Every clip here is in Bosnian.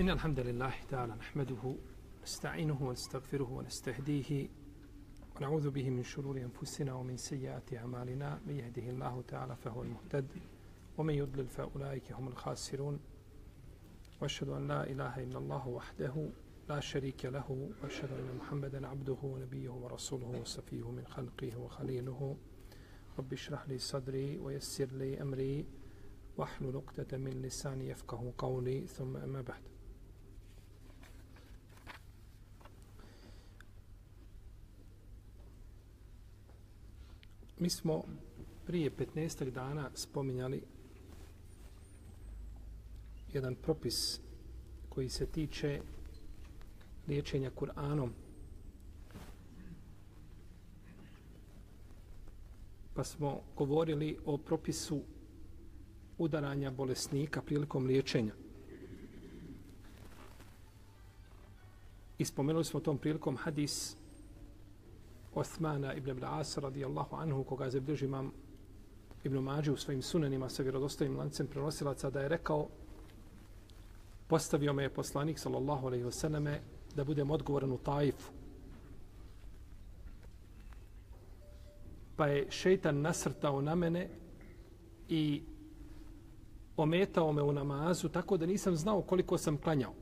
إن الحمد لله تعالى نحمده نستعينه ونستغفره ونستهديه ونعوذ به من شرور أنفسنا ومن سيئات أعمالنا. من يهده الله تعالى فهو المهتد ومن يضلل فأولئك هم الخاسرون. وأشهد أن لا إله إلا الله وحده لا شريك له وأشهد أن محمدا عبده ونبيه ورسوله وصفيه من خلقه وخليله. رب اشرح لي صدري ويسر لي أمري واحلل عقدة من لساني يفقه قولي ثم أما بعد. Mi smo prije 15. dana spominjali jedan propis koji se tiče liječenja Kur'anom. Pa smo govorili o propisu udaranja bolesnika prilikom liječenja. I spomenuli smo tom prilikom hadis Osmana ibn Al-As radijallahu anhu, koga zabilježi imam Ibn Mađi u svojim sunanima sa vjerodostojnim lancem prenosilaca, da je rekao postavio me je poslanik sallallahu alaihi wasallam da budem odgovoran u Taifu. Pa je šeitan nasrtao na mene i ometao me u namazu tako da nisam znao koliko sam klanjao.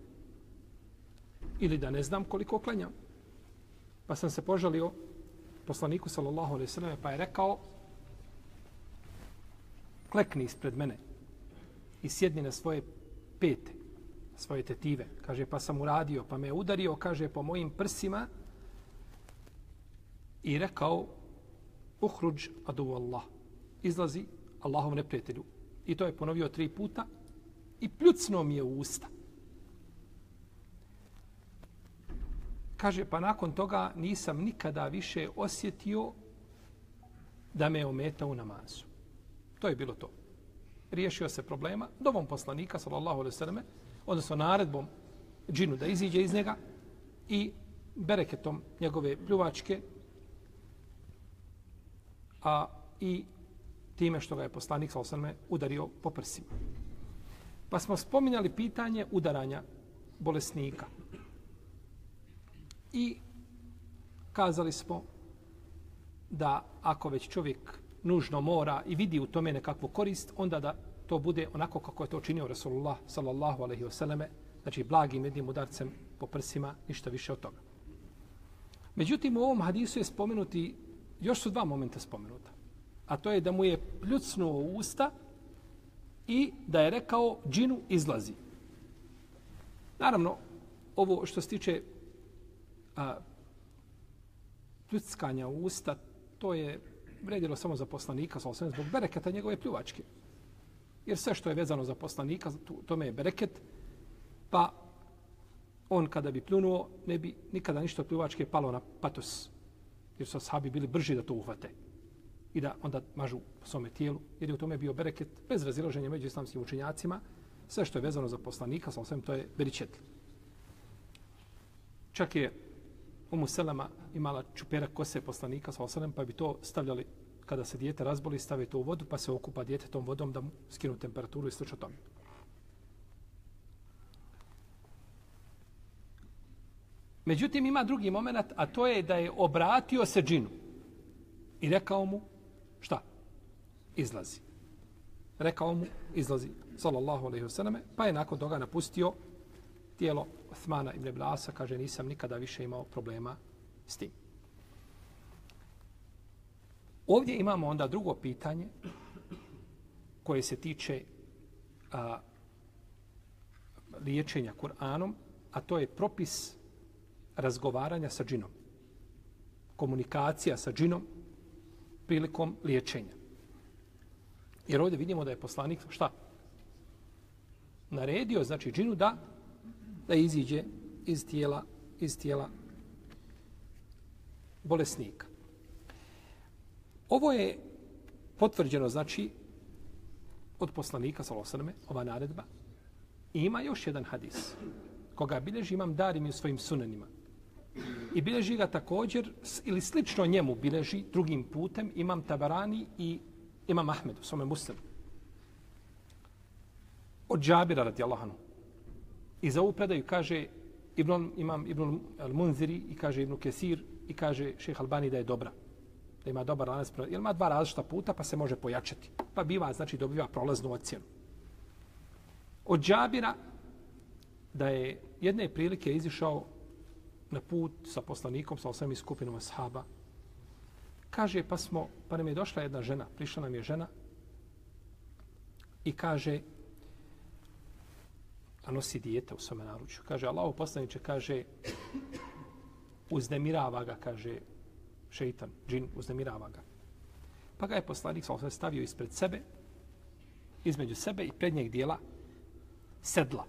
Ili da ne znam koliko klanjam. Pa sam se požalio poslaniku sallallahu alejhi ve selleme pa je rekao klekni ispred mene i sjedni na svoje pete, svoje tetive. Kaže, pa sam uradio, pa me udario, kaže, po mojim prsima i rekao, uhruđ adu Allah. Izlazi Allahov neprijatelju. I to je ponovio tri puta i pljucno mi je u usta. Kaže, pa nakon toga nisam nikada više osjetio da me ometa u namazu. To je bilo to. Riješio se problema dovom poslanika, sallallahu alaihi sallam, odnosno naredbom džinu da iziđe iz njega i bereketom njegove pljuvačke, a i time što ga je poslanik, sallallahu alaihi sallam, udario po prsima. Pa smo spominjali pitanje udaranja bolesnika. I kazali smo da ako već čovjek nužno mora i vidi u tome nekakvu korist, onda da to bude onako kako je to činio Rasulullah sallallahu alaihi wasallam, znači blagim jednim udarcem po prsima, ništa više od toga. Međutim, u ovom hadisu je spomenuti, još su dva momenta spomenuta. A to je da mu je pljucnuo usta i da je rekao džinu izlazi. Naravno, ovo što se tiče a, pljuckanja u usta, to je vredilo samo za poslanika, sa osvijem, zbog bereketa njegove pljuvačke. Jer sve što je vezano za poslanika, tome je bereket, pa on kada bi pljunuo, ne bi nikada ništa pljuvačke palo na patos. Jer su ashabi bili brži da to uhvate i da onda mažu po svome tijelu, jer je u tome bio bereket bez razilaženja među islamskim učenjacima. Sve što je vezano za poslanika, sa osvijem, to je beričetl. Čak je Umu Selema imala čuperak kose poslanika sa osanem, pa bi to stavljali kada se dijete razboli, stave to u vodu, pa se okupa dijete tom vodom da mu skinu temperaturu i slično tome. Međutim, ima drugi moment, a to je da je obratio se džinu i rekao mu, šta? Izlazi. Rekao mu, izlazi, sallallahu alaihi wasallam, pa je nakon toga napustio tijelo Osmana ibn Blasa, kaže, nisam nikada više imao problema s tim. Ovdje imamo onda drugo pitanje koje se tiče a, liječenja Kur'anom, a to je propis razgovaranja sa džinom. Komunikacija sa džinom prilikom liječenja. Jer ovdje vidimo da je poslanik šta? Naredio, znači, džinu da da iziđe iz tijela, iz tijela bolesnika. Ovo je potvrđeno, znači, od poslanika, salosaname, ova naredba. I ima još jedan hadis, koga bilježi imam darim u svojim sunanima. I bilježi ga također, ili slično njemu bilježi drugim putem, imam Tabarani i imam Ahmed u svome muslimu. Od Džabira radijallahu anhu I za ovu predaju kaže Ibn, imam Ibn al-Munziri i kaže Ibn Kesir i kaže šeh Albani da je dobra. Da ima dobar lanac. Jer ima dva različita puta pa se može pojačati. Pa biva, znači, dobiva prolaznu ocjenu. Od Džabira da je jedne prilike izišao na put sa poslanikom, sa osam skupinom ashaba. Kaže, pa smo, pa nam je došla jedna žena, prišla nam je žena i kaže, a nosi dijete u svome naručju. Kaže, Allah poslaniče, kaže, uznemirava ga, kaže, šeitan, džin, uznemirava ga. Pa ga je poslanik sa stavio ispred sebe, između sebe i prednjeg dijela sedla,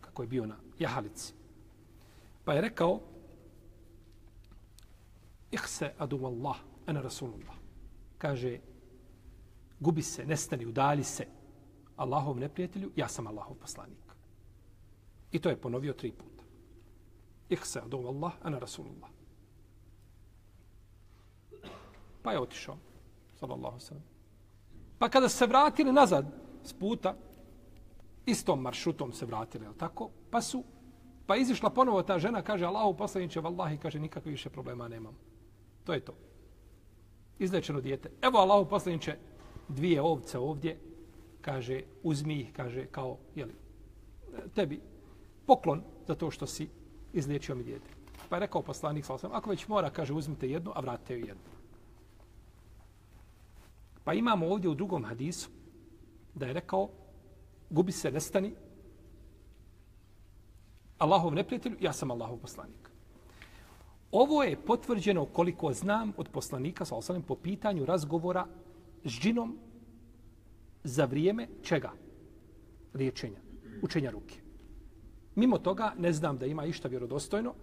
kako je bio na jahalici. Pa je rekao, ihse adu Allah, ana Rasulullah. Kaže, gubi se, nestani, udali se Allahov neprijatelju, ja sam Allahov poslanik. I to je ponovio tri puta. Ihsa, adu Allah, ana Rasulullah. Pa je otišao, sallallahu sallam. Pa kada se vratili nazad s puta, istom maršrutom se vratili, je tako? Pa su, pa izišla ponovo ta žena, kaže Allahu poslaniče, vallahi, kaže, nikakve više problema nemam. To je to. Izlečeno dijete. Evo Allahu poslaniče, dvije ovce ovdje, kaže, uzmi ih, kaže, kao, jeli, tebi poklon za to što si izliječio mi dijete. Pa je rekao poslanik, sallam, ako već mora, kaže, uzmite jednu, a vratite ju jednu. Pa imamo ovdje u drugom hadisu da je rekao, gubi se, nestani. Allahov neprijatelj, ja sam Allahov poslanik. Ovo je potvrđeno koliko znam od poslanika sa osalim po pitanju razgovora s džinom za vrijeme čega? Liječenja, učenja ruke. Mimo toga ne znam da ima išta vjerodostojno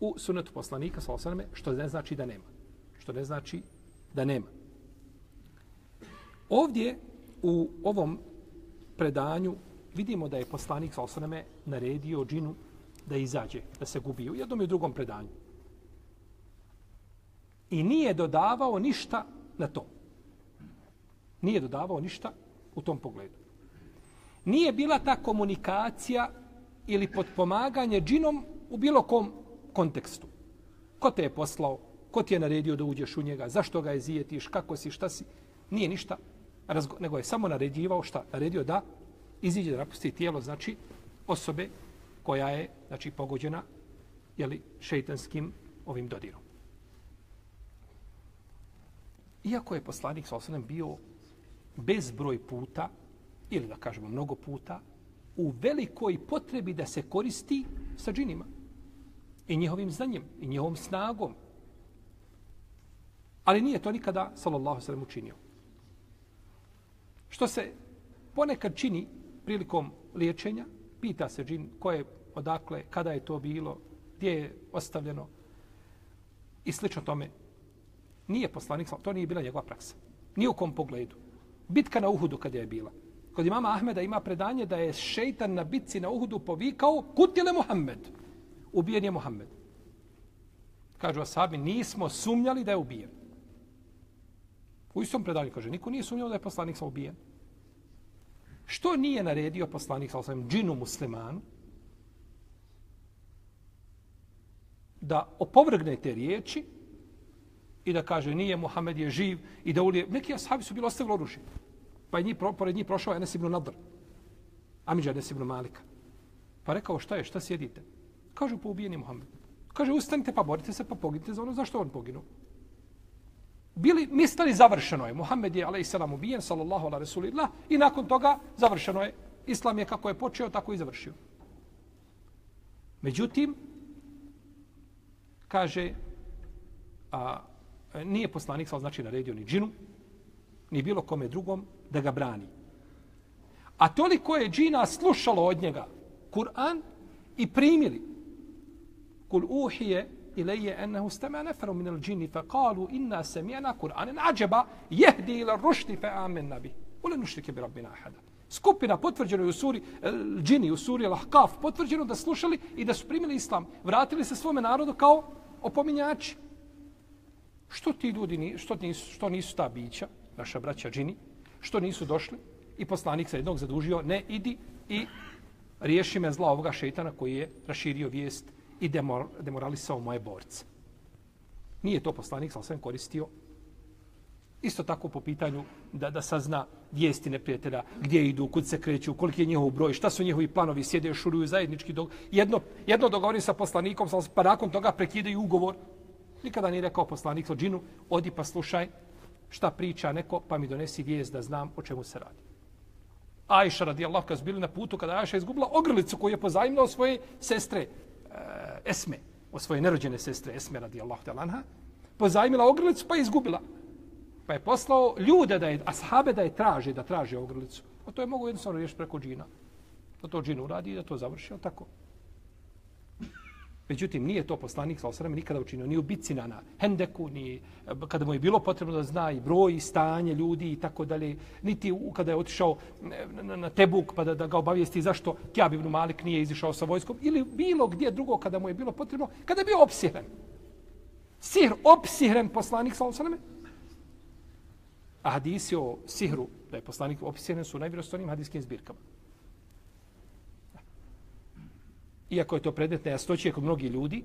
u sunetu poslanika sa osaname, što ne znači da nema. Što ne znači da nema. Ovdje u ovom predanju vidimo da je poslanik sa osaname naredio džinu da izađe, da se gubi u jednom i drugom predanju. I nije dodavao ništa na to. Nije dodavao ništa u tom pogledu. Nije bila ta komunikacija ili podpomaganje džinom u bilo kom kontekstu. Ko te je poslao? Ko ti je naredio da uđeš u njega? Zašto ga je zijetiš? Kako si? Šta si? Nije ništa razgo, nego je samo naređivao šta? Naredio da iziđe da napusti tijelo, znači osobe koja je znači pogođena jeli, šeitanskim ovim dodirom. Iako je poslanik sa osanem bio bezbroj puta, ili da kažemo mnogo puta, u velikoj potrebi da se koristi sa džinima i njihovim znanjem i njihovom snagom. Ali nije to nikada, sallallahu sallam, učinio. Što se ponekad čini prilikom liječenja, pita se džin ko je, odakle, kada je to bilo, gdje je ostavljeno i slično tome. Nije poslanik, to nije bila njegova praksa. Nije u kom pogledu. Bitka na Uhudu kada je bila. Kod imama Ahmeda ima predanje da je šeitan na bitci na Uhudu povikao kutile Muhammed. Ubijen je Muhammed. Kažu asabi, nismo sumnjali da je ubijen. U istom predanju kaže, niko nije sumnjao da je poslanik sa ubijen. Što nije naredio poslanik sa osvijem džinu muslimanu da opovrgne te riječi i da kaže nije Muhammed je živ i da ulije. Neki ashabi su bili ostavili oružje. Pa je njih, pored njih prošao Enes ibn Nadr. Amidža Enes ibn Malika. Pa rekao šta je, šta sjedite? Kažu pa ubijeni Muhammed. Kaže ustanite pa borite se pa poginite za ono zašto on poginuo bili mislili završeno je. Muhammed je, alaih salam, ubijen, sallallahu ala rasulillah, i nakon toga završeno je. Islam je kako je počeo, tako i završio. Međutim, kaže, a, nije poslanik, sal znači naredio ni džinu, ni bilo kome drugom da ga brani. A toliko je džina slušalo od njega Kur'an i primili. Kul uhije ilaje ennehu stama neferu minel džini fe kalu inna semjena Kur'an in ađeba jehdi ila rušti fe amen nabi. Ule nušnike bi rabbina ahada. Skupina potvrđeno je u suri eh, džini, u suri lahkaf, potvrđeno da slušali i da su primili islam. Vratili se svome narodu kao opominjači. Što ti ljudi, što nisu, što nisu ta bića, naša braća džini, što nisu došli i poslanik se jednog zadužio ne idi i riješi me zla ovoga šeitana koji je raširio vijest i demor, demoralisao moje borce. Nije to poslanik sa svem koristio. Isto tako po pitanju da, da sazna vijesti neprijatelja, gdje idu, kud se kreću, koliki je njihov broj, šta su njihovi planovi, sjede, šuruju zajednički. Dog... Jedno, jedno dogovori sa poslanikom, pa nakon toga prekidaju ugovor. Nikada nije rekao poslanik o džinu, odi pa slušaj šta priča neko, pa mi donesi vijest da znam o čemu se radi. Ajša radijallahu kad bili na putu kada Ajša izgubila ogrlicu koju je pozajmila od svoje sestre e, Esme, od svoje nerođene sestre Esme radijallahu talanha, pozajmila ogrlicu pa je izgubila. Pa je poslao ljude da je, ashabe da je traže, da traže ogrlicu. A to je mogu jednostavno riješiti preko džina. Da to džin uradi i da to završi, tako. Međutim, nije to poslanik sa osrame nikada učinio, ni u bitci na Hendeku, ni eh, kada mu je bilo potrebno da zna i broj, i stanje ljudi i tako dalje, niti u, kada je otišao eh, na, na Tebuk pa da, da ga obavijesti zašto Kjab ibn Malik nije izišao sa vojskom, ili bilo gdje drugo kada mu je bilo potrebno, kada je bio opsihren. Sihr opsihren poslanik sa osrame. A hadisi o sihru, da je poslanik opsihren, su najvjerostojnijim hadijskim zbirkama. Iako je to predmet nejasnoće kod mnogih ljudi,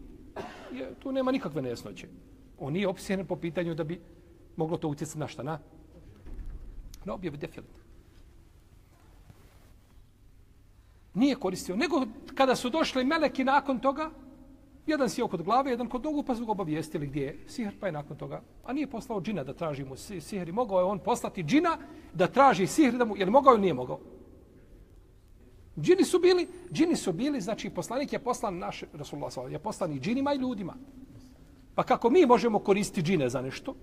je, tu nema nikakve nejasnoće. On nije opsijen po pitanju da bi moglo to utjecati na šta, na? Na objavu defilit. Nije koristio. Nego kada su došli meleki nakon toga, jedan si kod glave, jedan kod nogu, pa su ga obavijestili gdje je sihr, pa je nakon toga. A nije poslao džina da traži mu sihr. Mogao je on poslati džina da traži sihr, da mu, je li mogao ili nije mogao? Džini su bili, džini su bili, znači poslanik je poslan naš Rasulullah sallallahu je poslan i džinima i ljudima. Pa kako mi možemo koristiti džine za nešto,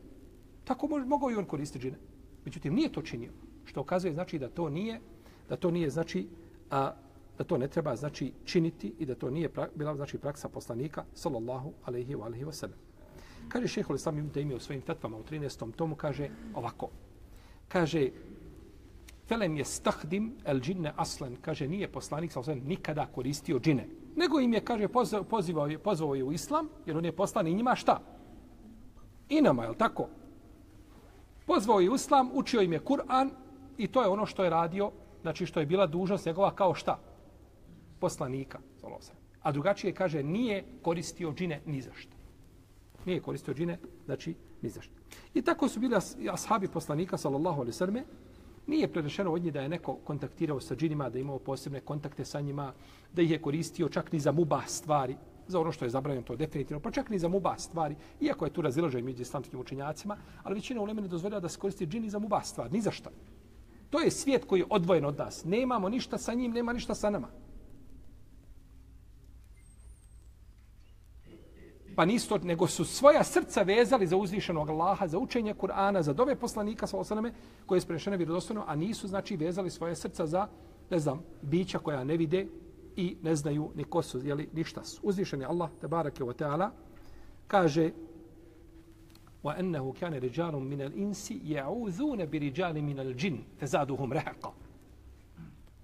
tako može mogao i on koristiti džine. Međutim nije to činio. Što ukazuje znači da to nije da to nije znači a, da to ne treba znači činiti i da to nije pra, bila znači praksa poslanika sallallahu alejhi ve alihi wasallam. Kaže Šejhul Islam ibn Taymije u svojim fetvama u 13. tomu kaže ovako. Kaže Felem je stahdim el džinne aslen, kaže, nije poslanik sa osvijem nikada koristio džine. Nego im je, kaže, pozivao je, pozvao je u islam, jer on je poslan i njima šta? I nama, je tako? Pozvao je u islam, učio im je Kur'an i to je ono što je radio, znači što je bila dužnost njegova kao šta? Poslanika, A drugačije kaže, nije koristio džine ni za šta. Nije koristio džine, znači ni za šta. I tako su bili ashabi poslanika, sallallahu alaihi sallam, Nije prenešeno od nje da je neko kontaktirao sa džinima, da je imao posebne kontakte sa njima, da ih je koristio čak ni za mubah stvari, za ono što je zabranjeno to definitivno, pa čak ni za mubah stvari, iako je tu razilažaj među islamskim učenjacima, ali većina u ne dozvoljava da se koristi džini za mubah stvari, ni za šta. To je svijet koji je odvojen od nas. Nemamo ništa sa njim, nema ništa sa nama. Pa nisu to, nego su svoja srca vezali za uzvišenog Allaha, za učenje Kur'ana, za dove poslanika, sa osaname, koje je sprešene vjerodostojno, a nisu, znači, vezali svoje srca za, ne znam, bića koja ne vide i ne znaju ni ko su, jeli, ništa su. Uzvišeni Allah, te barake wa ta'ala, kaže wa ennehu kane riđalum minel insi ja'udhune bi riđali minel džin, te zaduhum rehaqa.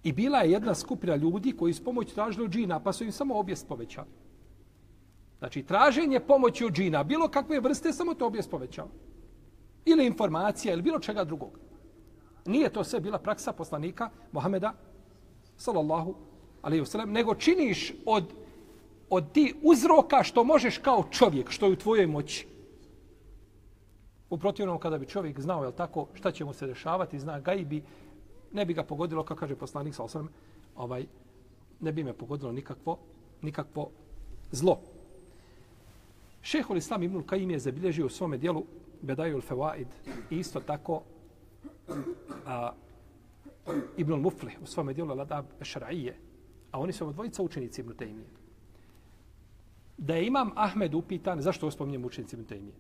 I bila je jedna skupina ljudi koji s pomoć tražili džina, pa su im samo objest povećali. Znači, traženje pomoći od džina, bilo kakve vrste, samo to objes povećava. Ili informacija, ili bilo čega drugog. Nije to sve bila praksa poslanika Mohameda, sallallahu alaihi wasallam, nego činiš od, od ti uzroka što možeš kao čovjek, što je u tvojoj moći. U protivnom, kada bi čovjek znao, jel tako, šta će mu se dešavati, zna gajbi, ne bi ga pogodilo, kao kaže poslanik, sallallahu alaihi wasallam, ovaj, ne bi me pogodilo nikakvo, nikakvo zlo. Šehol Islam Ibnul Kajim je zabilježio u svome dijelu Bedajul Fewaid i isto tako a, Ibnul Muflih u svome dijelu Ladab Šara'ije, a oni su dvojica učenici Ibnul Tejmije. Da je imam Ahmed upitan, zašto spominjem učenici Ibnul Tejmije?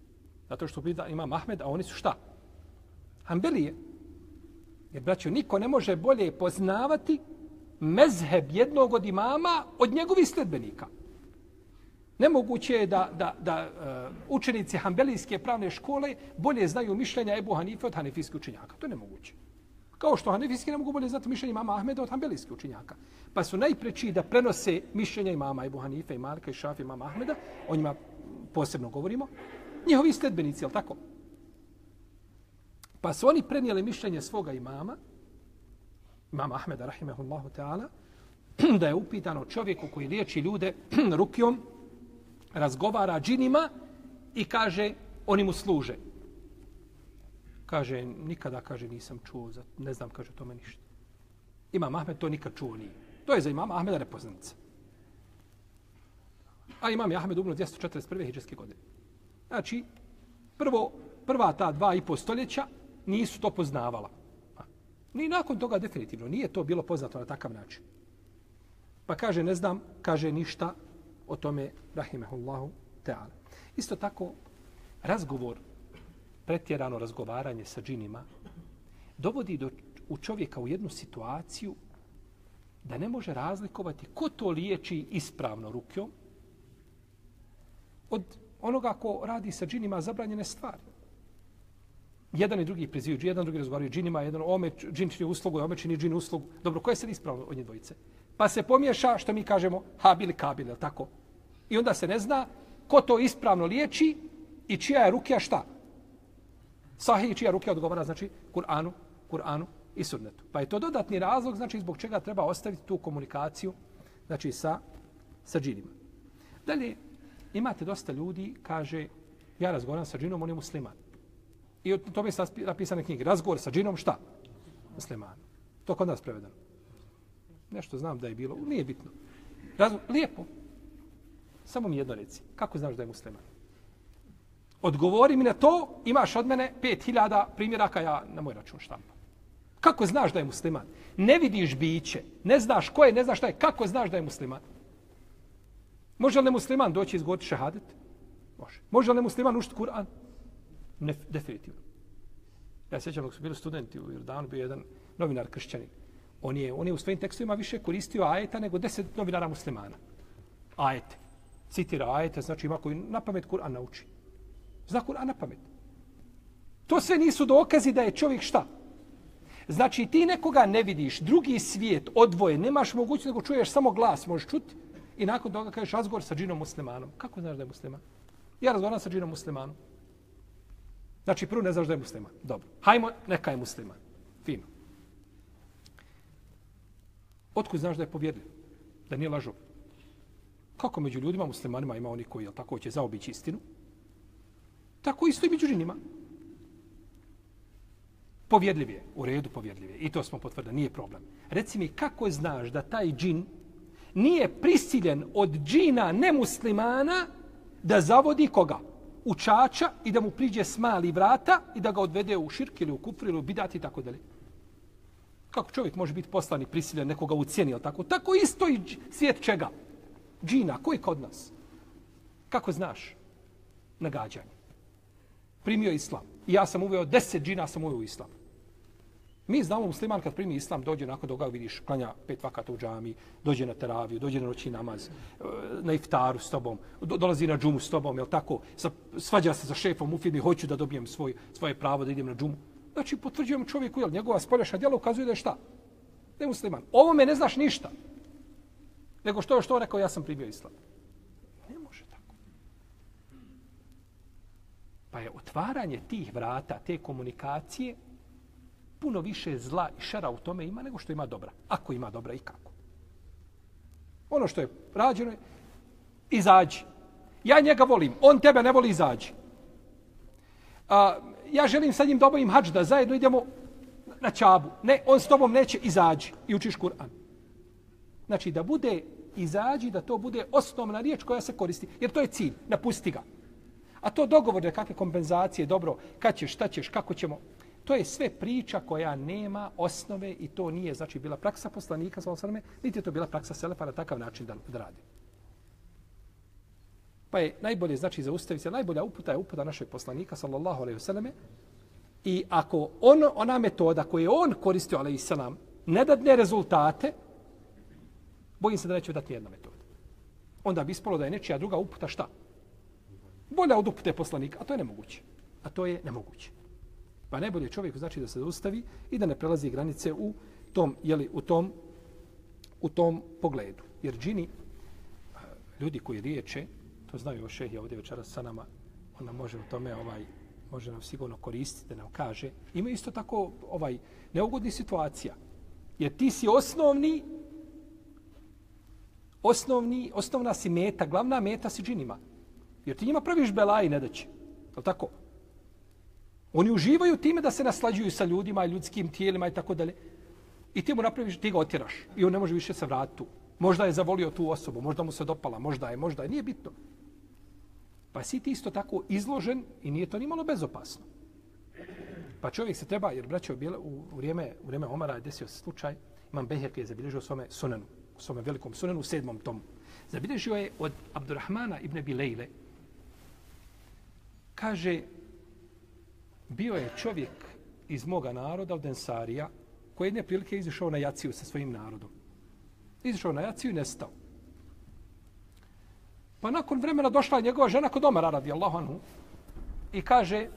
Zato što upita imam Ahmed, a oni su šta? Hanbelije. Jer, braćo, niko ne može bolje poznavati mezheb jednog od imama od njegovih sledbenika. Nemoguće je da, da, da uh, učenici Hanbelijske pravne škole bolje znaju mišljenja Ebu Hanife od Hanefijskih učenjaka. To je nemoguće. Kao što Hanefijski ne mogu bolje znati mišljenje mama Ahmeda od Hanbelijskih učenjaka. Pa su najpreći da prenose mišljenja imama Ebu Hanife i Malika i Šafi mama Ahmeda. O njima posebno govorimo. Njihovi sledbenici, jel tako? Pa su oni prenijeli mišljenje svoga imama, imama Ahmeda, rahimehullahu ta'ala, da je upitano čovjeku koji liječi ljude rukijom, razgovara džinima i kaže, oni mu služe. Kaže, nikada, kaže, nisam čuo, za, ne znam, kaže, tome ništa. Imam Ahmed to nikad čuo nije. To je za imama Ahmeda nepoznanica. A imam je Ahmed umro 241. hijđarske godine. Znači, prvo, prva ta dva i po stoljeća nisu to poznavala. Ni nakon toga definitivno. Nije to bilo poznato na takav način. Pa kaže, ne znam, kaže ništa o tome, rahimehullahu ta'ala. Isto tako, razgovor, pretjerano razgovaranje sa džinima, dovodi do, u čovjeka u jednu situaciju da ne može razlikovati ko to liječi ispravno rukom od onoga ko radi sa džinima zabranjene stvari. Jedan i drugi prizivaju, jedan drugi razgovaraju džinima, jedan ome džin čini uslugu, ome čini džin uslugu. Dobro, ko je sad ispravno od nje dvojice? Pa se pomiješa, što mi kažemo, habil kabil, je tako? I onda se ne zna ko to ispravno liječi i čija je rukija šta? Sahih čija rukija odgovara, znači, Kur'anu, Kur'anu i sunnetu. Pa je to dodatni razlog, znači, zbog čega treba ostaviti tu komunikaciju, znači, sa, sa džinima. Dalje, imate dosta ljudi, kaže, ja razgovaram sa džinom, on je musliman. I to tome je napisane knjige. Razgovor sa džinom, šta? Musliman. To kod nas prevedeno. Nešto znam da je bilo, nije bitno. Razgovor, lijepo. Samo mi jedno reci. Kako znaš da je musliman? Odgovori mi na to, imaš od mene 5000 primjeraka ja na moj račun štampam. Kako znaš da je musliman? Ne vidiš biće, ne znaš ko je, ne znaš šta je. Kako znaš da je musliman? Može li musliman doći izgovoriti šehadet? Može. Može li musliman ušti Kur'an? Ne, definitivno. Ja sjećam dok su bili studenti u Jordanu, bio jedan novinar kršćanin. On je, on je u svojim tekstovima više koristio ajeta nego deset novinara muslimana. Ajete. Citira ajete, znači ima koji na pamet Kur'an nauči. Zna Kur'an na pamet. To sve nisu dokazi da je čovjek šta? Znači ti nekoga ne vidiš, drugi svijet odvoje, nemaš mogućnost nego čuješ samo glas, možeš čuti. I nakon toga kažeš razgovor sa džinom muslimanom. Kako znaš da je musliman? Ja razgovaram sa džinom muslimanom. Znači, prvo ne znaš da je musliman. Dobro. Hajmo, neka je musliman. Fino. Otkud znaš da je povjerljiv? Da nije lažov? Kako među ljudima, muslimanima, ima oni koji, jel tako, će zaobići istinu? Tako isto i među džinima. Povjedljiv je. U redu povjedljiv je. I to smo potvrdili. Nije problem. Reci mi, kako znaš da taj džin nije prisiljen od džina nemuslimana da zavodi koga? učača i da mu priđe smali vrata i da ga odvede u širk ili u kufr ili u bidat i tako dalje. Kako čovjek može biti poslani, prisiljen, nekoga u cijeni, tako? Tako isto i svijet čega? Džina, koji kod nas? Kako znaš? Nagađanje. Primio islam. I ja sam uveo deset džina, sam uveo islam. Mi znamo musliman kad primi islam, dođe nakon toga vidiš klanja pet vakata u džami, dođe na teraviju, dođe na noći namaz, e, na iftaru s tobom, dolazi na džumu s tobom, jel tako? Sa, Svađa se sa šefom u firmi, hoću da dobijem svoj, svoje pravo da idem na džumu. Znači, potvrđujem čovjeku, jel, njegova spoljaša djela ukazuje da je šta? Da je musliman. Ovo me ne znaš ništa. Nego što što rekao, ja sam primio islam. Ne može tako. Pa je otvaranje tih vrata, te komunikacije, puno više zla i šara u tome ima nego što ima dobra. Ako ima dobra i kako. Ono što je rađeno je izađi. Ja njega volim, on tebe ne voli izađi. A, ja želim sa njim da obavim hađ da zajedno idemo na čabu. Ne, on s tobom neće izađi i učiš Kur'an. Znači da bude izađi, da to bude osnovna riječ koja se koristi. Jer to je cilj, napusti ga. A to dogovor da kakve kompenzacije, dobro, kad ćeš, šta ćeš, kako ćemo, To je sve priča koja nema osnove i to nije znači bila praksa poslanika sa osrame, niti je to bila praksa selefa na takav način da, da radi. Pa je najbolje znači zaustavi se, najbolja uputa je uputa našeg poslanika sallallahu alejhi ve selleme. I ako on, ona metoda koju je on koristio alejhi selam ne dadne rezultate, bojim se da neće dati jedna metoda. Onda bi ispalo da je nečija druga uputa šta? Bolja od upute poslanika, a to je nemoguće. A to je nemoguće. Pa najbolje čovjek znači da se zaustavi i da ne prelazi granice u tom, jeli, u tom, u tom pogledu. Jer džini, ljudi koji riječe, to znaju o šehija ovdje večeras sa nama, ona može u tome ovaj može nam sigurno koristiti da nam kaže. Ima isto tako ovaj neugodni situacija. Jer ti si osnovni osnovni, osnovna si meta, glavna meta si džinima. Jer ti njima praviš belaj i nedaće. Je tako? Oni uživaju time da se naslađuju sa ljudima i ljudskim tijelima i tako dalje. I ti mu napraviš, ti ga otjeraš. I on ne može više se vratiti tu. Možda je zavolio tu osobu, možda mu se dopala, možda je, možda je. Nije bitno. Pa si ti isto tako izložen i nije to ni malo bezopasno. Pa čovjek se treba, jer braćo, u vrijeme, u vrijeme Omara je desio slučaj, imam Beher je zabilježio svome sunanu svome velikom sunenu u sedmom tomu. Zabilježio je od Abdurrahmana ibn Bilejle. Kaže, bio je čovjek iz moga naroda, od Ensarija, koji jedne prilike izišao na jaciju sa svojim narodom. Izišao na jaciju i nestao. Pa nakon vremena došla njegova žena kod Omara, radijallahu anhu, i kaže,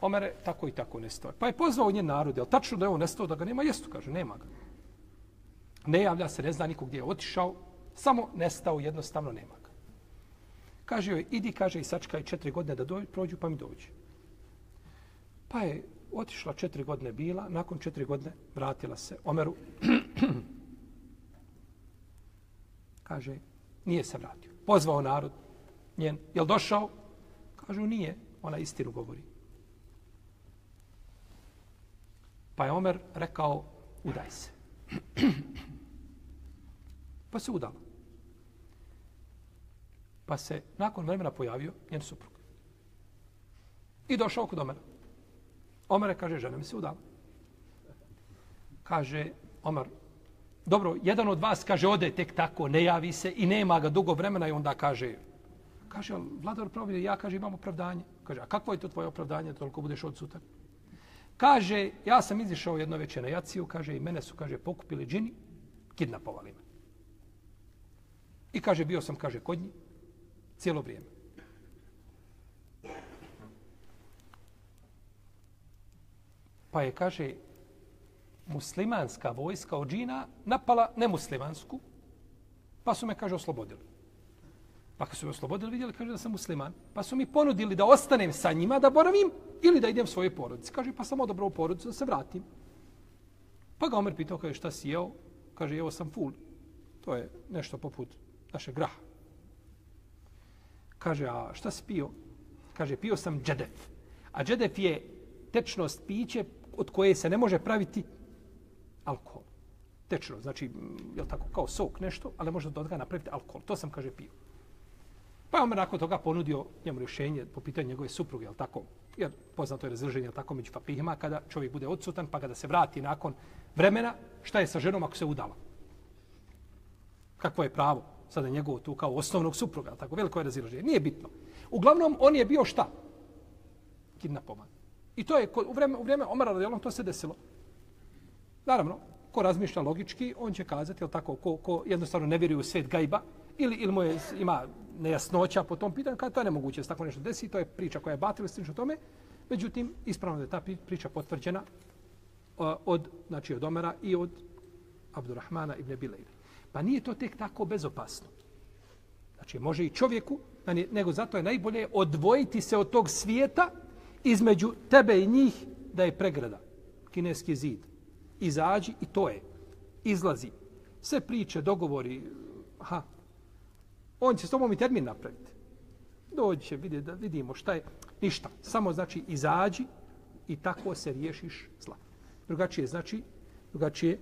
Omere, tako i tako nestao. Pa je pozvao njen narod, je tačno da je on nestao, da ga nema? Jestu, kaže, nema ga. Ne javlja se, ne zna niko gdje je otišao, samo nestao, jednostavno nema ga. Kaže joj, idi, kaže, i sačkaj četiri godine da dođu, prođu, pa mi dođe. Pa je otišla četiri godine bila, nakon četiri godine vratila se Omeru. kaže, nije se vratio. Pozvao narod njen, jel došao? Kažu, nije, ona istinu govori. Pa je Omer rekao, udaj se. pa se udala. Pa se nakon vremena pojavio njen suprug. I došao kod Omera. Omer kaže, žena mi se udala. Kaže, Omer, dobro, jedan od vas kaže, ode tek tako, ne javi se i nema ga dugo vremena i onda kaže, kaže, vladar pravi, ja kaže, imam opravdanje. Kaže, a kakvo je to tvoje opravdanje, toliko budeš odsutan? Kaže, ja sam izišao jedno večer na jaciju, kaže, i mene su, kaže, pokupili džini, kidnapovali me. I kaže, bio sam, kaže, kod njih, cijelo vrijeme. Pa je, kaže, muslimanska vojska od džina napala nemuslimansku, pa su me, kaže, oslobodili. Pa kad su me oslobodili, vidjeli, kaže, da sam musliman. Pa su mi ponudili da ostanem sa njima, da boravim, ili da idem svoje porodice. Kaže, pa sam odabrao porodicu da se vratim. Pa ga Omer pitao, kaže, šta si jeo? Kaže, jeo sam ful. To je nešto poput naše graha. Kaže, a šta si pio? Kaže, pio sam džedef. A džedef je tečnost piće od koje se ne može praviti alkohol. Tečno, znači, je tako, kao sok nešto, ali može od toga napraviti alkohol. To sam, kaže, pio. Pa je Omer nakon toga ponudio njemu rješenje po pitanju njegove supruge, jel tako? Jer poznato je razrženje, tako, među papihima, kada čovjek bude odsutan, pa kada se vrati nakon vremena, šta je sa ženom ako se udala? Kakvo je pravo? Sada njegovo tu kao osnovnog supruga, tako? Veliko je razrženje. Nije bitno. Uglavnom, on je bio šta? Kidnapovan. I to je, u vreme, u vreme Omara radijalom, to se desilo. Naravno, ko razmišlja logički, on će kazati, jel tako, ko, ko jednostavno ne vjeruje u svet gajba, ili, ili mu je, ima nejasnoća po tom pitanju, kada to je nemoguće da se tako nešto desi, to je priča koja je batila slično tome, međutim, ispravno da je ta priča potvrđena od, znači, od Omera i od Abdurrahmana ibn Bilejli. Pa nije to tek tako bezopasno. Znači, može i čovjeku, nego zato je najbolje odvojiti se od tog svijeta između tebe i njih da je pregrada, kineski zid. Izađi i to je. Izlazi. Sve priče, dogovori, ha, on će s tobom i termin napraviti. Dođi će, vidi, da vidimo šta je. Ništa. Samo znači izađi i tako se riješiš zla. Drugačije znači, drugačije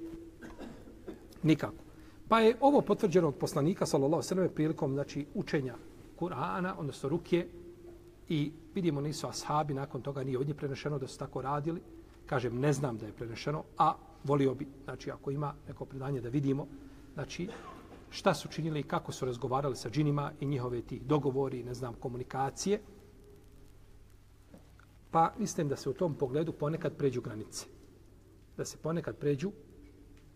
nikako. Pa je ovo potvrđeno od poslanika, sallallahu sallam, prilikom znači, učenja Kur'ana, odnosno ruke, i vidimo nisu ashabi, nakon toga nije od njih prenešeno da su tako radili. Kažem, ne znam da je prenešeno, a volio bi, znači, ako ima neko predanje da vidimo, znači, šta su činili i kako su razgovarali sa džinima i njihove ti dogovori, ne znam, komunikacije. Pa mislim da se u tom pogledu ponekad pređu granice. Da se ponekad pređu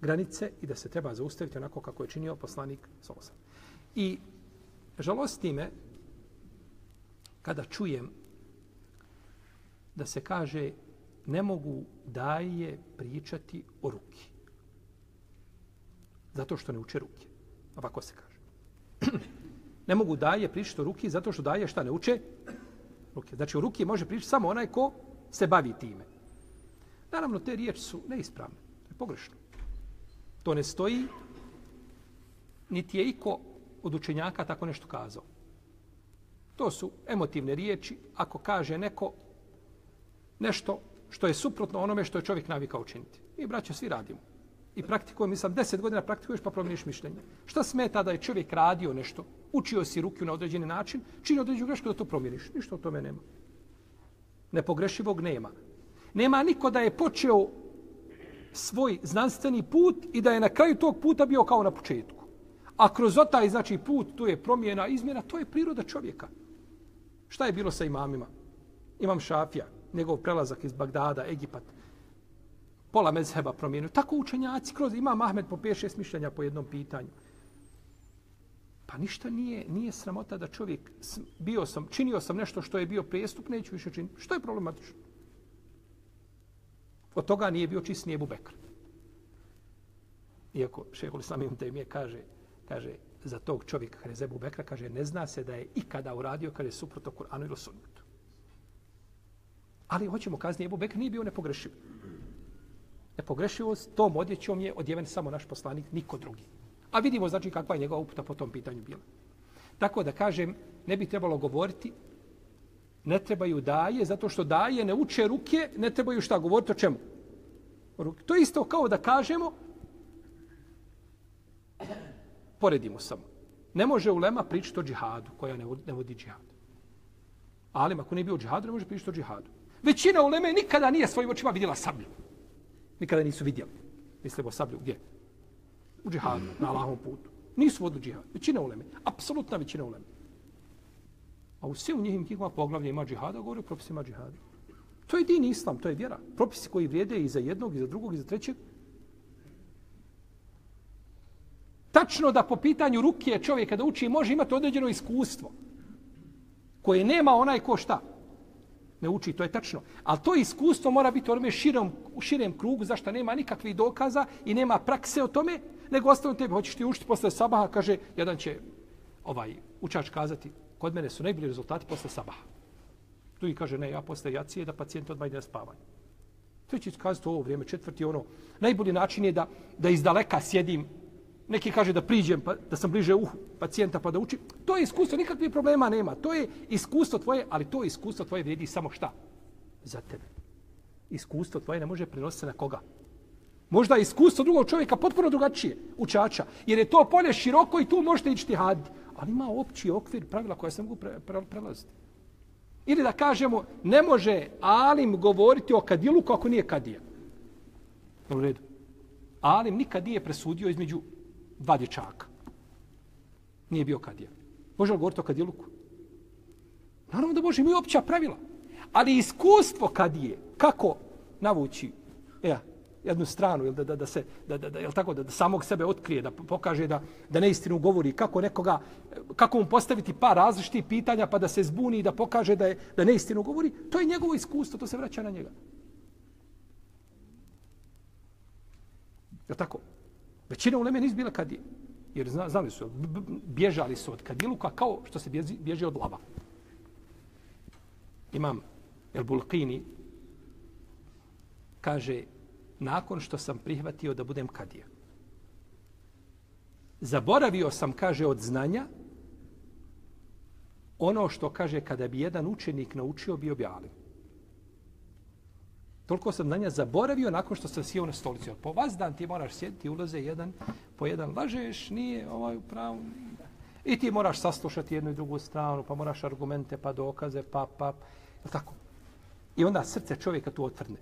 granice i da se treba zaustaviti onako kako je činio poslanik Solosa. I žalosti me kada čujem da se kaže ne mogu daje pričati o ruki. Zato što ne uče ruke. Ovako se kaže. ne mogu daje pričati o ruki zato što daje šta ne uče? Ruke. Znači, o ruki može pričati samo onaj ko se bavi time. Naravno, te riječi su neispravne. To je pogrešno. To ne stoji niti je iko od učenjaka tako nešto kazao. To su emotivne riječi ako kaže neko nešto što je suprotno onome što je čovjek navikao učiniti. Mi, braćo, svi radimo. I praktikujem, mislim, deset godina praktikuješ pa promijeniš mišljenje. Šta smeta da je čovjek radio nešto, učio si ruku na određeni način, čini određenu grešku da to promijeniš. Ništa o tome nema. Nepogrešivog nema. Nema niko da je počeo svoj znanstveni put i da je na kraju tog puta bio kao na početku. A kroz otaj, znači put, tu je promjena, izmjena, to je priroda čovjeka. Šta je bilo sa imamima? Imam Šafija, njegov prelazak iz Bagdada, Egipat, pola mezheba promijenio. Tako učenjaci, kroz imam Ahmed po 5-6 mišljenja po jednom pitanju. Pa ništa nije, nije sramota da čovjek bio sam, činio sam nešto što je bio prijestup, neću više činiti. Što je problematično? Od toga nije bio čist nije Bubekr. Iako šehol Islamim te mi kaže, kaže, za tog čovjeka, kada je Zebu Bekra, kaže, ne zna se da je ikada uradio kada je suprotno Kur'anu ili sunnetu. Ali hoćemo kazni, Ebu Bekr nije bio nepogrešiv. Nepogrešivost, tom odjećom je odjeven samo naš poslanik, niko drugi. A vidimo, znači, kakva je njegova uputa po tom pitanju bila. Tako da kažem, ne bi trebalo govoriti, ne trebaju daje, zato što daje ne uče ruke, ne trebaju šta govoriti o čemu? O ruke. To je isto kao da kažemo, poredimo samo. Ne može ulema pričati o džihadu, koja ne ne vodi džihad. Ali ako nije bio džihad, ne može pričati o džihadu. Većina uleme nikada nije svojim očima vidjela sablju. Nikada nisu vidjeli. Mislimo sablju gdje? U džihadu, na Allahovom putu. Nisu vodili džihad. Većina uleme. Apsolutna većina uleme. A u svim njihim knjigama poglavlje ima džihada, govori o propisima džihada. To je din islam, to je vjera. Propisi koji vrijede i za jednog, i za drugog, i za trećeg, tačno da po pitanju ruke čovjeka da uči može imati određeno iskustvo koje nema onaj ko šta ne uči, to je tačno. Ali to iskustvo mora biti onome širom, u širem krugu, zašto nema nikakvih dokaza i nema prakse o tome, nego ostavno tebe, hoćeš ti učiti posle sabaha, kaže, jedan će ovaj učač kazati, kod mene su najbolji rezultati posle sabaha. Tu i kaže, ne, ja posle jacije da pacijent odmah ide na spavanje. To kaže to ovo vrijeme, četvrti, ono, najbolji način je da, da iz daleka sjedim neki kaže da priđem, pa, da sam bliže uhu pacijenta pa da učim. To je iskustvo, nikakvih problema nema. To je iskustvo tvoje, ali to iskustvo tvoje vrijedi samo šta? Za tebe. Iskustvo tvoje ne može prenositi na koga? Možda je iskustvo drugog čovjeka potpuno drugačije, učača. Jer je to polje široko i tu možete ići had. Ali ima opći okvir pravila koja se mogu pre, pre, prelaziti. Ili da kažemo, ne može Alim govoriti o kadilu kako nije kadija. U redu. Alim nikad nije presudio između dva dječaka. Nije bio kadija. Može li govoriti o kadiluku? Naravno da može, imaju opća pravila. Ali iskustvo kadije, kako navući e, ja, jednu stranu, ili da, da, da se, da, da, da, jel tako, da, da samog sebe otkrije, da pokaže da, da neistinu govori, kako nekoga, kako mu postaviti par različitih pitanja pa da se zbuni i da pokaže da, je, da neistinu govori, to je njegovo iskustvo, to se vraća na njega. Je tako? Većina uleme nisu bila kadije. Jer zna, znali su, bježali su od kadiluka kao što se bježi, bježi od lava. Imam El Bulqini kaže, nakon što sam prihvatio da budem kadija, zaboravio sam, kaže, od znanja ono što kaže kada bi jedan učenik naučio bio bi alim. Toliko sam na nja zaboravio nakon što sam sjeo na stolici. Po vas dan ti moraš sjediti, ulaze jedan po jedan. Lažeš, nije ovaj pravo. I ti moraš saslušati jednu i drugu stranu, pa moraš argumente, pa dokaze, pa, pa. Je tako? I onda srce čovjeka tu otvrne.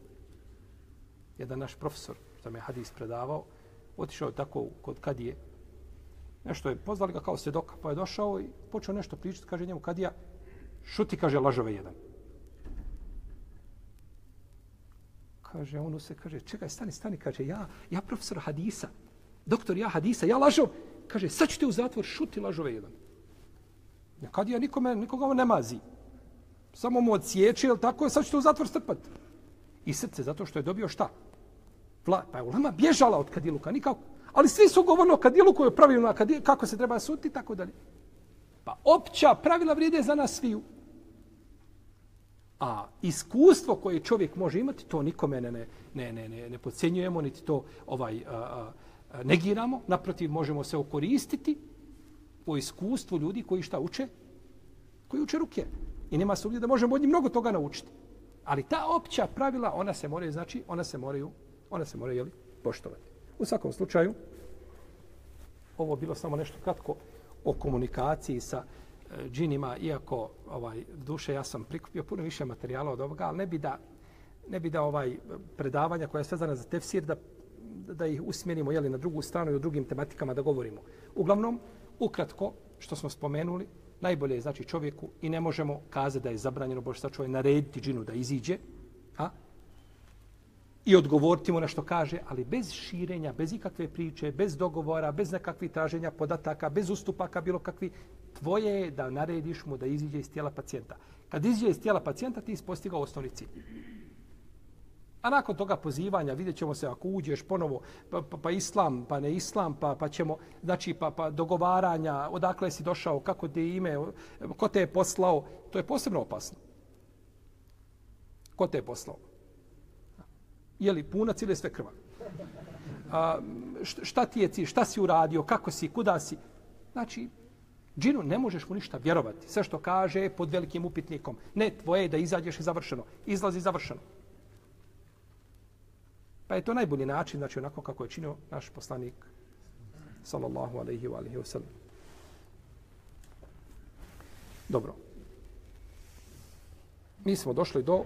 Jedan naš profesor, što me hadis predavao, otišao je tako kod kadije. Nešto je, pozvali ga kao sedoka, pa je došao i počeo nešto pričati, kaže njemu kadija, šuti, kaže, lažove jedan. kaže, ono se kaže, čekaj, stani, stani, kaže, ja, ja profesor hadisa, doktor ja hadisa, ja lažov. kaže, sad ću te u zatvor šuti lažove jedan. Kad ja nikome, nikoga ne mazi. Samo mu odsjeće, jel tako, sad ću te u zatvor strpati. I srce, zato što je dobio šta? Vla, pa je ulema bježala od kadiluka, nikako. Ali svi su govorili o kadiluku, je pravilno kadil, kako se treba suditi, tako dalje. Pa opća pravila vrijede za nas sviju. A iskustvo koje čovjek može imati, to nikome ne, ne, ne, ne, ne, ne podcjenjujemo, niti to ovaj, a, a, negiramo, naprotiv možemo se okoristiti po iskustvu ljudi koji šta uče? Koji uče ruke. I nema sumnje da možemo od njih mnogo toga naučiti. Ali ta opća pravila, ona se moraju, znači, ona se moraju, ona se moraju, jeli, poštovati. U svakom slučaju, ovo bilo samo nešto kratko o komunikaciji sa e, džinima, iako ovaj duše ja sam prikupio puno više materijala od ovoga, ali ne bi da ne bi da ovaj predavanja koja je svezana za tefsir da da ih usmjerimo jeli, na drugu stranu i o drugim tematikama da govorimo. Uglavnom, ukratko, što smo spomenuli, najbolje je znači čovjeku i ne možemo kazati da je zabranjeno Bože sačuvaj čovjek narediti džinu da iziđe a? I odgovoriti mu na što kaže, ali bez širenja, bez ikakve priče, bez dogovora, bez nekakvih traženja podataka, bez ustupaka, bilo kakvi, tvoje je da narediš mu da iziđe iz tijela pacijenta. Kad iziđe iz tijela pacijenta, ti ispostigao osnovni cilj. A nakon toga pozivanja, vidjet ćemo se ako uđeš ponovo, pa, pa, pa islam, pa ne islam, pa, pa ćemo, znači, pa, pa dogovaranja, odakle si došao, kako te ime, ko te je poslao, to je posebno opasno. Ko te je poslao? Je li punac ili sve krva? A, šta ti je cilj, šta si uradio, kako si, kuda si? Znači, džinu ne možeš mu ništa vjerovati. Sve što kaže pod velikim upitnikom. Ne, tvoje je da izađeš i završeno. Izlazi završeno. Pa je to najbolji način, znači onako kako je činio naš poslanik, sallallahu alaihi wa alaihi wa sallam. Dobro. Mi smo došli do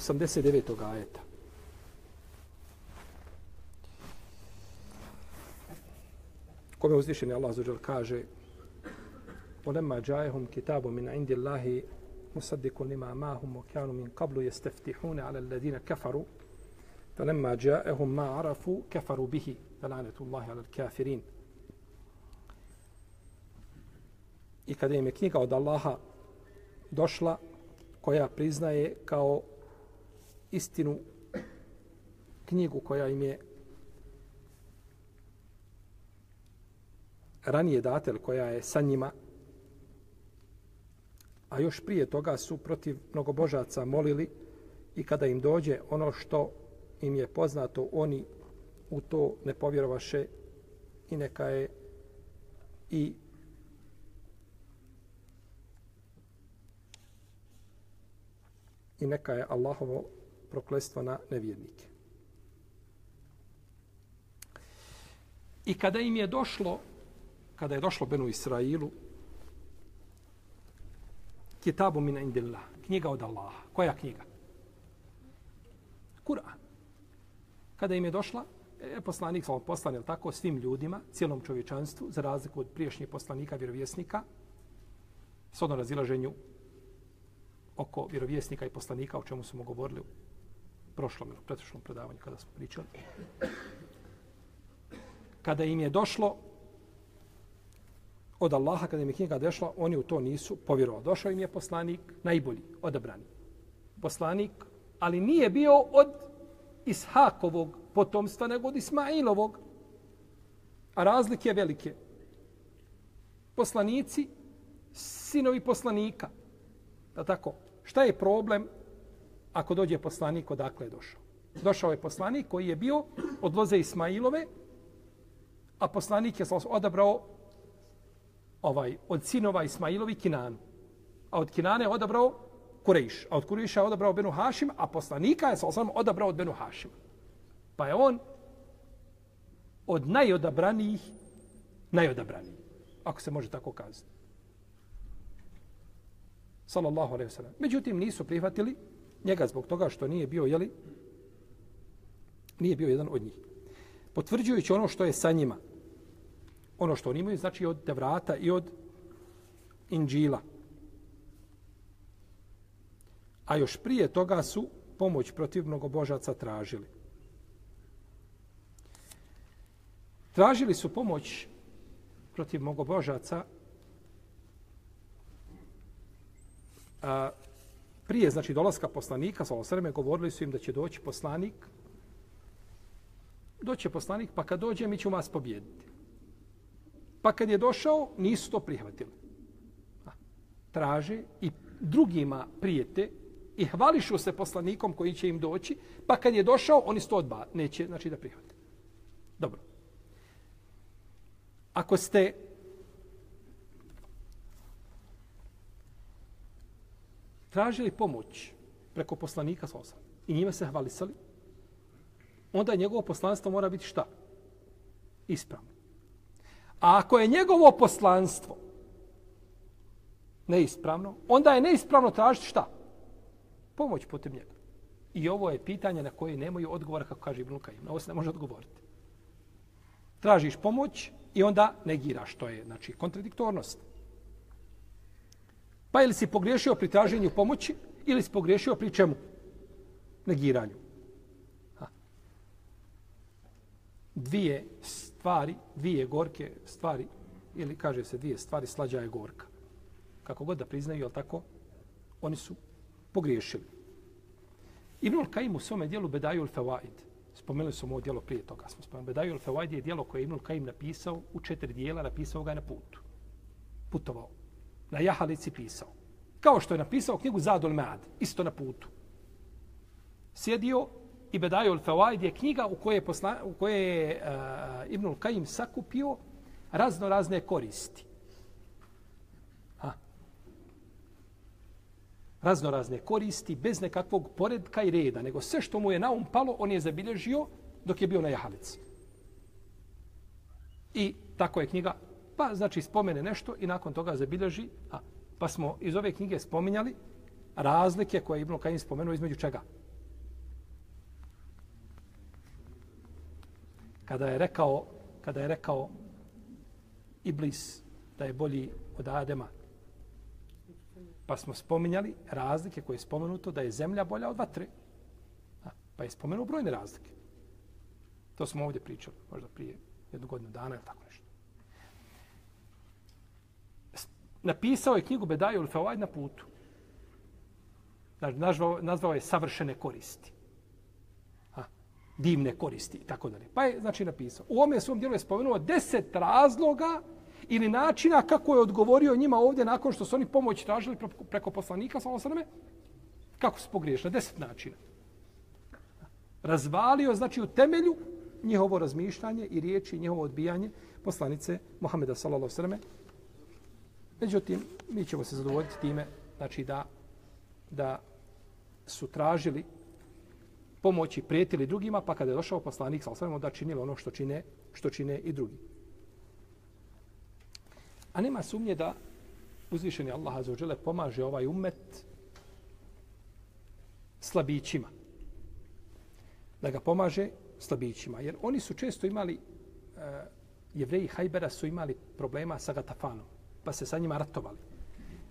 89. ajeta. Kome uzvišeni Allah zađer kaže وَلَمَّا جَاءَهُمْ كِتَابٌ مِنْ عِنْدِ اللَّهِ مُصَدِّقٌ لِمَا مَاهُمْ وَكَانُوا مِنْ قَبْلُ يَسْتَفْتِحُونَ عَلَى الَّذِينَ كَفَرُوا فلما جاءهم ما عرفوا كفروا به فلعنة الله على الكافرين I kada im je knjiga od Allaha došla, koja priznaje kao istinu knjigu koja im je ranije datel koja je sa njima, a još prije toga su protiv mnogobožaca molili i kada im dođe ono što im je poznato, oni u to ne povjerovaše i neka je i i neka je Allahovo proklestvo na nevjernike. I kada im je došlo, kada je došlo Benu Israilu, kitabu min indillah, knjiga od Allaha. Koja knjiga? Kur'an kada im je došla, je poslanik sa poslan, je tako, svim ljudima, cijelom čovječanstvu, za razliku od priješnjih poslanika, vjerovjesnika, s odno razilaženju oko vjerovjesnika i poslanika, o čemu smo govorili u prošlom ili pretošlom predavanju kada smo pričali. Kada im je došlo od Allaha, kada im je knjiga došla, oni u to nisu povjerovali. Došao im je poslanik, najbolji, odabrani. Poslanik, ali nije bio od Ishakovog potomstva nego od Ismailovog. A razlike je velike. Poslanici, sinovi poslanika. Da tako? Šta je problem ako dođe poslanik odakle je došao? Došao je poslanik koji je bio od loze Ismailove, a poslanik je odabrao ovaj, od sinova Ismailovi Kinanu. A od Kinane je odabrao Kurejš. A od Kurejša je odabrao Benu Hašim, a poslanika je sa osam odabrao od Benu Hašima. Pa je on od najodabranijih najodabraniji. Ako se može tako kazati. Sallallahu alaihi wasallam. Međutim, nisu prihvatili njega zbog toga što nije bio, jeli, nije bio jedan od njih. Potvrđujući ono što je sa njima, ono što oni imaju, znači od Devrata i od Inđila. A još prije toga su pomoć protiv mnogobožaca tražili. Tražili su pomoć protiv mnogobožaca a, prije, znači, dolaska poslanika, sa osreme, govorili su im da će doći poslanik, doće poslanik, pa kad dođe, mi ćemo vas pobijediti. Pa kad je došao, nisu to prihvatili. Traže i drugima prijete, i hvališu se poslanikom koji će im doći, pa kad je došao, oni sto odba, neće, znači da prihvate. Dobro. ako ste tražili pomoć preko poslanika Sosa i njima se hvalisali, onda njegovo poslanstvo mora biti šta? Ispravno. A ako je njegovo poslanstvo neispravno, onda je neispravno tražiti šta? Pomoć putem njega. I ovo je pitanje na koje nemaju odgovora, kako kaže Ibn Kajim. Na ovo se ne može odgovoriti. Tražiš pomoć i onda negiraš. To je, znači, kontradiktornost. Pa ili si pogriješio pri traženju pomoći, ili si pogriješio pri čemu? Negiranju. Ha. Dvije stvari, dvije gorke stvari, ili kaže se dvije stvari, slađa je gorka. Kako god da priznaju, jel tako? Oni su pogriješili. Ibnul Kajim u svome dijelu Bedaju al-Fawaid, spomenuli smo ovo dijelo prije toga, smo spomenuli, Bedaju al-Fawaid je dijelo koje je Ibnul Kajim napisao u četiri dijela, napisao ga na putu. Putovao. Na jahalici pisao. Kao što je napisao knjigu Zadul Mead, isto na putu. Sjedio i Bedaju al-Fawaid je knjiga u kojoj je, posla, u kojoj je uh, Ibnul Kajim sakupio razno razne koristi. razno razne koristi bez nekakvog poredka i reda, nego sve što mu je na um palo, on je zabilježio dok je bio na jahalici. I tako je knjiga, pa znači spomene nešto i nakon toga zabilježi, a, pa smo iz ove knjige spominjali razlike koje je Ibnul Kajim spomenuo između čega? Kada je rekao, kada je rekao Iblis da je bolji od Adema, Pa smo spominjali razlike koje je spomenuto da je zemlja bolja od vatre. Pa je spomenuo brojne razlike. To smo ovdje pričali, možda prije jednu godinu dana ili tako nešto. Napisao je knjigu Bedaju Ulfeovajd na putu. Nazvao, nazvao je savršene koristi. Divne koristi i tako dalje. Pa je, znači, napisao. U ome svom dijelu je spomenuo deset razloga ili načina kako je odgovorio njima ovdje nakon što su oni pomoć tražili preko poslanika sa osrame, kako su pogriješili? Deset načina. Razvalio, znači u temelju, njihovo razmišljanje i riječi i njihovo odbijanje poslanice Mohameda sallallahu sallam. Međutim, mi ćemo se zadovoljiti time, znači da, da su tražili pomoći, prijetili drugima, pa kada je došao poslanik sa osvrame, da činili ono što čine, što čine i drugi. A nema sumnje da uzvišeni Allah azzawajal pomaže ovaj ummet slabićima. Da ga pomaže slabićima. Jer oni su često imali, uh, jevreji Hajbera su imali problema sa Gatafanom. Pa se sa njima ratovali.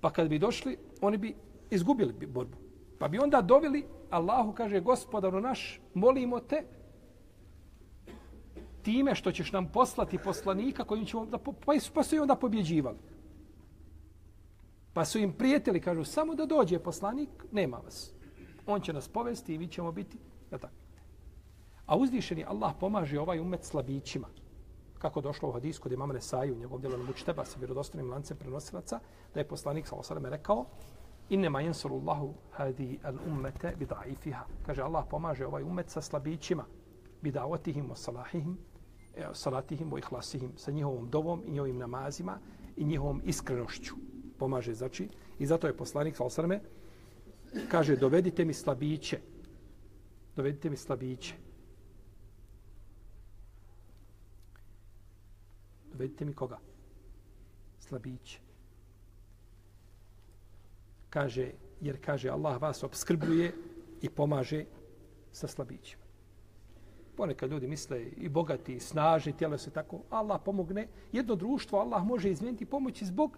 Pa kad bi došli, oni bi izgubili borbu. Pa bi onda doveli, Allahu kaže, gospodaru naš, molimo te time što ćeš nam poslati poslanika kojim ćemo da po, pa, pa su i onda pobjeđivali. Pa su im prijetili, kažu, samo da dođe poslanik, nema vas. On će nas povesti i mi ćemo biti. Ja tako. A uzvišeni Allah pomaže ovaj umet slabićima. Kako došlo u hadisku kod imama Nesaju, u njegovom djelom mučteba sa vjerodostanim lancem prenosilaca, da je poslanik s.a.v. rekao Innema jensurullahu hadi al ummete bidaifiha. Kaže, Allah pomaže ovaj umet sa slabićima bidavotihim, salahihim, e, salatihim i ihlasihim, sa njihovom dovom i njihovim namazima i njihovom iskrenošću. Pomaže, znači, i zato je poslanik Salsarme kaže, dovedite mi slabiće. Dovedite mi slabiće. Dovedite mi koga? Slabiće. Kaže, jer kaže, Allah vas obskrbljuje i pomaže sa slabićima. Ponekad ljudi misle i bogati, i snažni, tijelo se tako. Allah pomogne. Jedno društvo Allah može izmijeniti pomoći zbog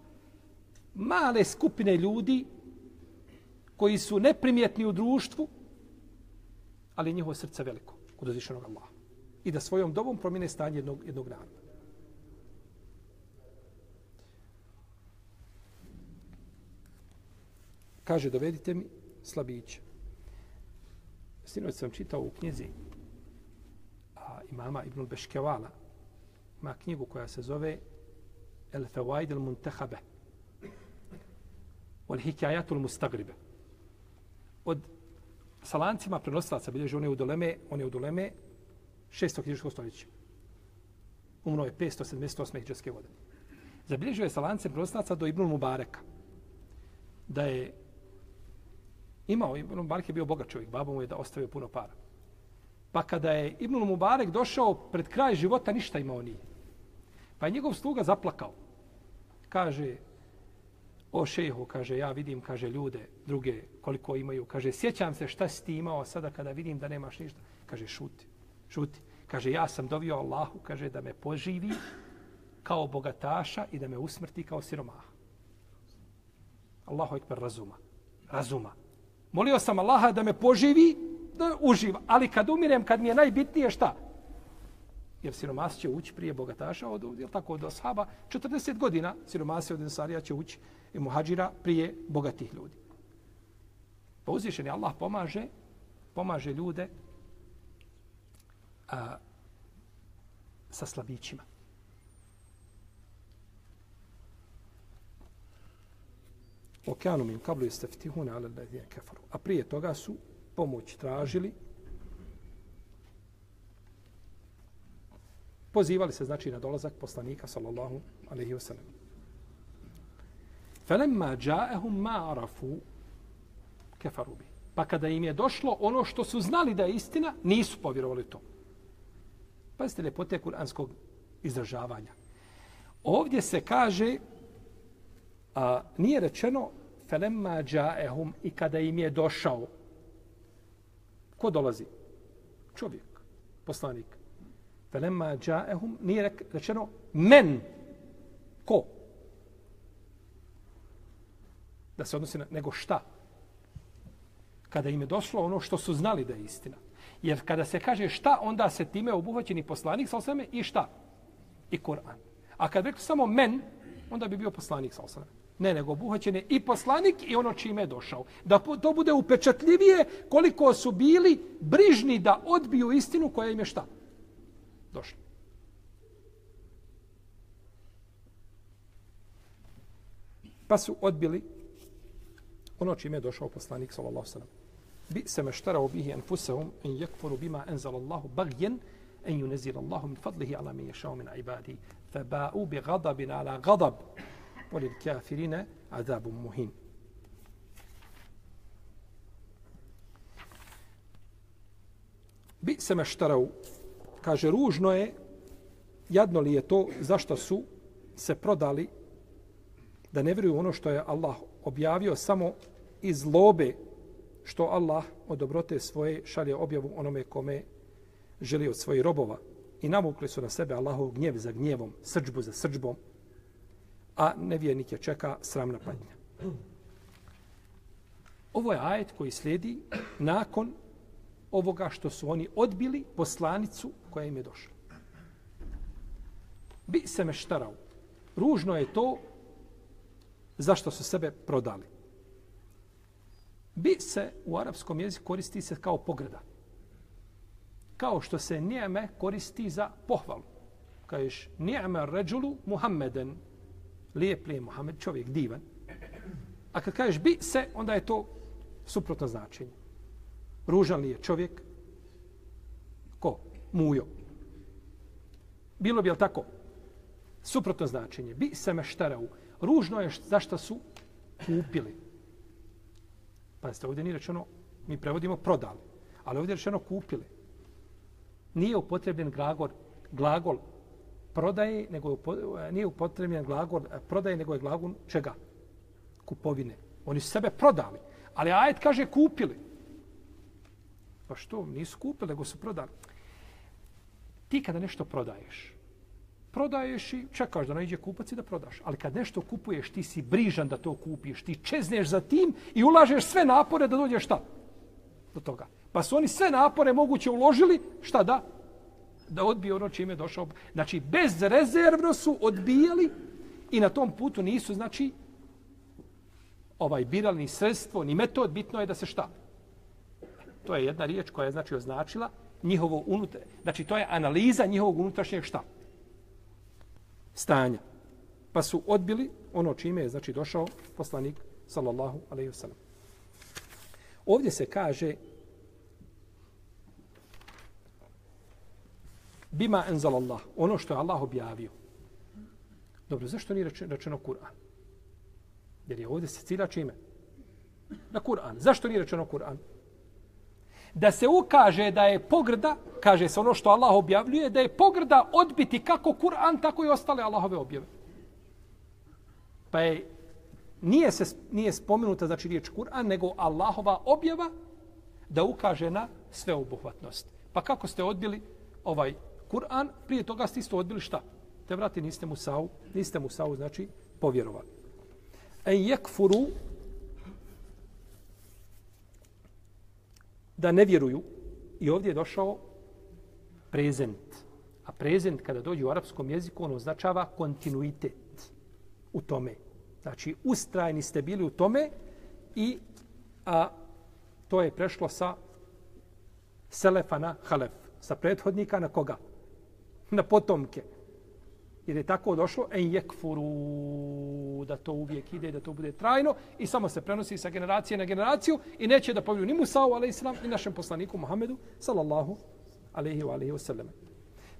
male skupine ljudi koji su neprimjetni u društvu, ali njihovo srce veliko kod uzvišenog Allaha. I da svojom dobom promine stanje jednog, jednog naroda. Kaže, dovedite mi slabiće. Sinoć sam čitao u knjizi a, imama Ibn Beškevala ima knjigu koja se zove El Fawaid al Muntahabe Wal Hikajatul Mustagribe od salancima prenosilaca bilježi one u doleme one u doleme šestog knjižkog stoljeća Umro je 578. hijđarske godine. Zabilježio je sa lancem do Ibnul Mubareka. Da je imao, Ibn Mubarek je bio bogat čovjek, babo mu je da ostavio puno para. Pa kada je Ibn Mubarek došao pred kraj života, ništa imao nije. Pa je njegov sluga zaplakao. Kaže, o šeho, kaže, ja vidim, kaže, ljude, druge, koliko imaju. Kaže, sjećam se šta si ti imao sada kada vidim da nemaš ništa. Kaže, šuti, šuti. Kaže, ja sam dovio Allahu, kaže, da me poživi kao bogataša i da me usmrti kao siromaha. Allahu ekber razuma. Razuma. Molio sam Allaha da me poživi, da uživa. Ali kad umirem, kad mi je najbitnije šta? Jer siromas će ući prije bogataša od, je tako, od ashaba. 40 godina siromas od Ensarija će ući i muhađira prije bogatih ljudi. Pa uzvišen je Allah pomaže, pomaže ljude a, sa slabićima. Okanu min kablu jeste ftihune ale kafaru. kefaru. A prije toga su pomoć tražili pozivali se znači na dolazak poslanika sallallahu alejhi ve sellem. Falamma ja'ahum ma arafu kafaru bi. Pa kada im je došlo ono što su znali da je istina, nisu povjerovali to. Pa lepote ljepote kuranskog izražavanja. Ovdje se kaže, a, nije rečeno felemma džaehum i kada im je došao. Ko dolazi? Čovjek, poslanik. Felemma džaehum nije rečeno men. Ko? Da se odnosi na nego šta? Kada im je došlo ono što su znali da je istina. Jer kada se kaže šta, onda se time obuhvaćeni poslanik sa osame i šta? I Kur'an. A kad rekli samo men, onda bi bio poslanik sa osame. Ne, nego obuhvaćen je i poslanik i ono čime je došao. Da to bude upečatljivije koliko su bili brižni da odbiju istinu koja im je šta? Došla. Pa su odbili ono čime je došao poslanik sallallahu alejhi ve sellem. Bi se meštarao bihi anfusahum en yakfuru bima anzala Allahu baghyan en yunzila Allahu min fadlihi ala min yasha'u min ibadi. fa ba'u bi ghadabin ala ghadab Volil kafirine azabum muhim. Bi se meštarau, kaže, ružno je, jadno li je to, zašto su se prodali da ne vjeruju ono što je Allah objavio samo iz lobe što Allah od dobrote svoje šalje objavu onome kome želi od svojih robova. I namukli su na sebe Allahov gnjev za gnjevom, srđbu za srđbom, a nevjernike čeka sramna patnja. Ovo je ajet koji slijedi nakon ovoga što su oni odbili poslanicu koja im je došla. Bi se meštarao. Ružno je to zašto su sebe prodali. Bi se u arapskom jeziku koristi se kao pograda. Kao što se nijeme koristi za pohvalu. Kažeš, nijeme ređulu Muhammeden, lijep, lijep Muhammed, čovjek divan. A kad kažeš bi se, onda je to suprotno značenje. Ružan li je čovjek? Ko? Mujo. Bilo bi, jel tako? Suprotno značenje. Bi se meštarau. Ružno je zašto su kupili. Pa ovdje nije rečeno, mi prevodimo prodali. Ali ovdje je rečeno kupili. Nije upotrebljen glagol, glagol prodaje, nego je, e, nije upotrebljen glagol e, prodaje, nego je glagol čega? Kupovine. Oni su sebe prodali. Ali ajet kaže kupili. Pa što? Nisu kupili, nego su prodali. Ti kada nešto prodaješ, prodaješ i čekaš da nađe kupac i da prodaš. Ali kad nešto kupuješ, ti si brižan da to kupiš. Ti čezneš za tim i ulažeš sve napore da dođeš šta? Do toga. Pa su oni sve napore moguće uložili, šta da? Da odbije ono čime je došao. Znači, bezrezervno su odbijali i na tom putu nisu, znači, ovaj biralni sredstvo, ni metod, bitno je da se šta? To je jedna riječ koja je, znači, označila njihovo unutra... Znači, to je analiza njihovog unutrašnjeg šta? Stanja. Pa su odbili ono čime je, znači, došao poslanik, sallallahu alaihi wasallam. Ovdje se kaže Bima enzal Allah. Ono što je Allah objavio. Dobro, zašto nije rečeno, Kur'an? Jer je ovdje se cilja čime? Na Kur'an. Zašto nije rečeno Kur'an? Da se ukaže da je pogrda, kaže se ono što Allah objavljuje, da je pogrda odbiti kako Kur'an, tako i ostale Allahove objave. Pa je, nije, se, nije spomenuta znači riječ Kur'an, nego Allahova objava da ukaže na sveobuhvatnost. Pa kako ste odbili ovaj Kur'an, prije toga ste isto odbili šta? Te vrati, niste Musa'u, niste Musa'u, znači, povjerovali. En yekfuru da ne vjeruju. I ovdje je došao prezent. A prezent kada dođe u arapskom jeziku, on označava kontinuitet u tome. Znači, ustrajni ste bili u tome i a, to je prešlo sa selefa na halef. Sa prethodnika na koga? Na potomke. Jer je tako došlo en jekfuru, da to uvijek ide, da to bude trajno i samo se prenosi sa generacije na generaciju i neće da povjeruju ni Musa'u, ali islam, ni našem poslaniku Muhammedu, sallallahu alaihi wa alaihi wa